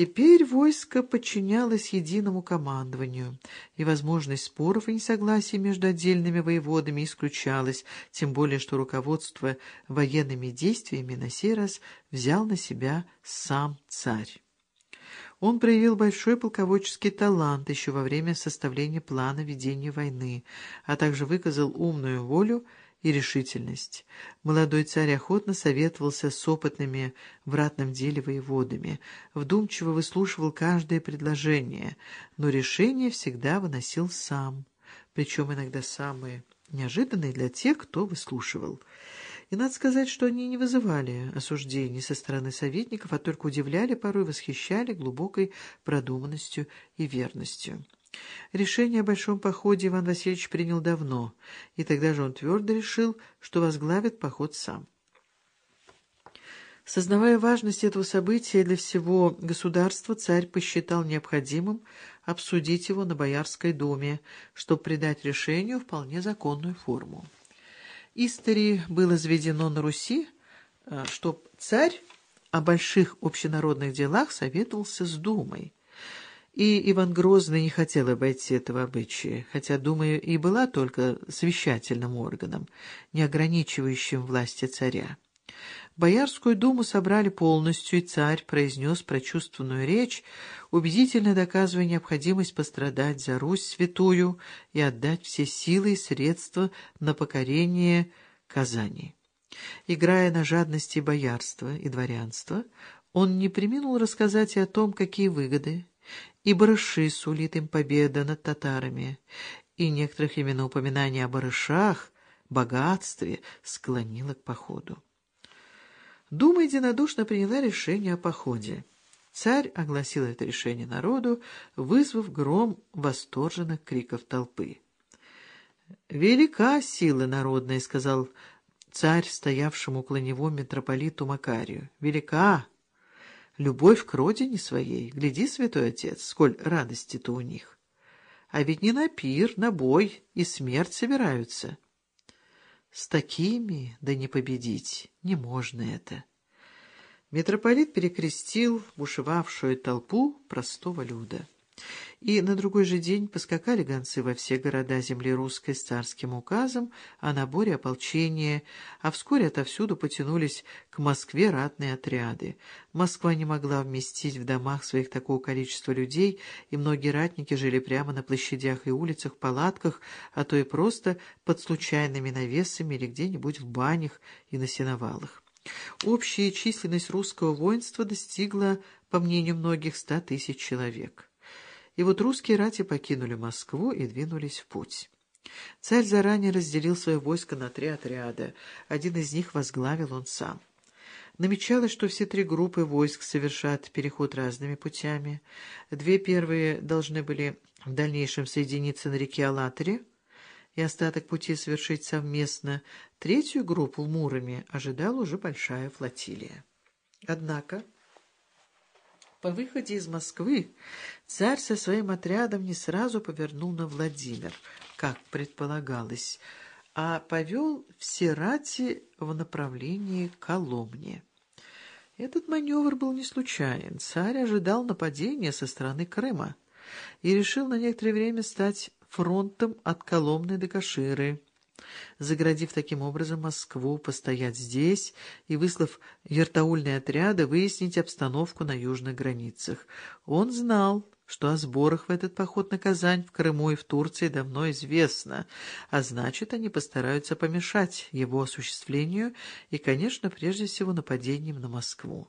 Теперь войско подчинялось единому командованию, и возможность споров и несогласий между отдельными воеводами исключалась, тем более что руководство военными действиями на сей раз взял на себя сам царь. Он проявил большой полководческий талант еще во время составления плана ведения войны, а также выказал умную волю и решительность. Молодой царь охотно советовался с опытными в ратном деле воеводами, вдумчиво выслушивал каждое предложение, но решение всегда выносил сам, причем иногда самые неожиданные для тех, кто выслушивал. И надо сказать, что они не вызывали осуждений со стороны советников, а только удивляли, порой восхищали глубокой продуманностью и верностью. Решение о большом походе Иван Васильевич принял давно, и тогда же он твердо решил, что возглавит поход сам. Сознавая важность этого события для всего государства, царь посчитал необходимым обсудить его на Боярской думе, чтобы придать решению вполне законную форму. Истори было заведено на Руси, э, чтоб царь о больших общенародных делах советовался с думой. И Иван Грозный не хотел обойти этого обычая, хотя, думаю, и была только совещательным органом, не ограничивающим власти царя. Боярскую думу собрали полностью, и царь произнес прочувственную речь, убедительно доказывая необходимость пострадать за Русь святую и отдать все силы и средства на покорение Казани. Играя на жадности боярства и дворянства, он не приминул рассказать и о том, какие выгоды и барыши сулит им победа над татарами, и некоторых именно упоминаний о барышах, богатстве склонило к походу. Дума единодушно приняла решение о походе. Царь огласил это решение народу, вызвав гром восторженных криков толпы. «Велика сила народная», — сказал царь, стоявшему около него митрополиту Макарию. «Велика! Любовь к родине своей. Гляди, святой отец, сколь радости-то у них. А ведь не на пир, на бой и смерть собираются». С такими, да не победить, не можно это. Митрополит перекрестил бушевавшую толпу простого люда. И на другой же день поскакали гонцы во все города земли русской с царским указом о наборе ополчения, а вскоре отовсюду потянулись к Москве ратные отряды. Москва не могла вместить в домах своих такого количества людей, и многие ратники жили прямо на площадях и улицах, палатках, а то и просто под случайными навесами или где-нибудь в банях и на сеновалах. Общая численность русского воинства достигла, по мнению многих, ста тысяч человек. И вот русские рати покинули Москву и двинулись в путь. Царь заранее разделил свое войско на три отряда. Один из них возглавил он сам. Намечалось, что все три группы войск совершат переход разными путями. Две первые должны были в дальнейшем соединиться на реке Алатыре и остаток пути совершить совместно. Третью группу в Муроме ожидала уже большая флотилия. Однако... По выходе из Москвы царь со своим отрядом не сразу повернул на Владимир, как предполагалось, а повел все рати в направлении Коломни. Этот маневр был не случайен. Царь ожидал нападения со стороны Крыма и решил на некоторое время стать фронтом от Коломны до Каширы заградив таким образом Москву, постоять здесь и, выслав вертаульные отряды, выяснить обстановку на южных границах. Он знал, что о сборах в этот поход на Казань, в Крыму и в Турции давно известно, а значит, они постараются помешать его осуществлению и, конечно, прежде всего нападением на Москву.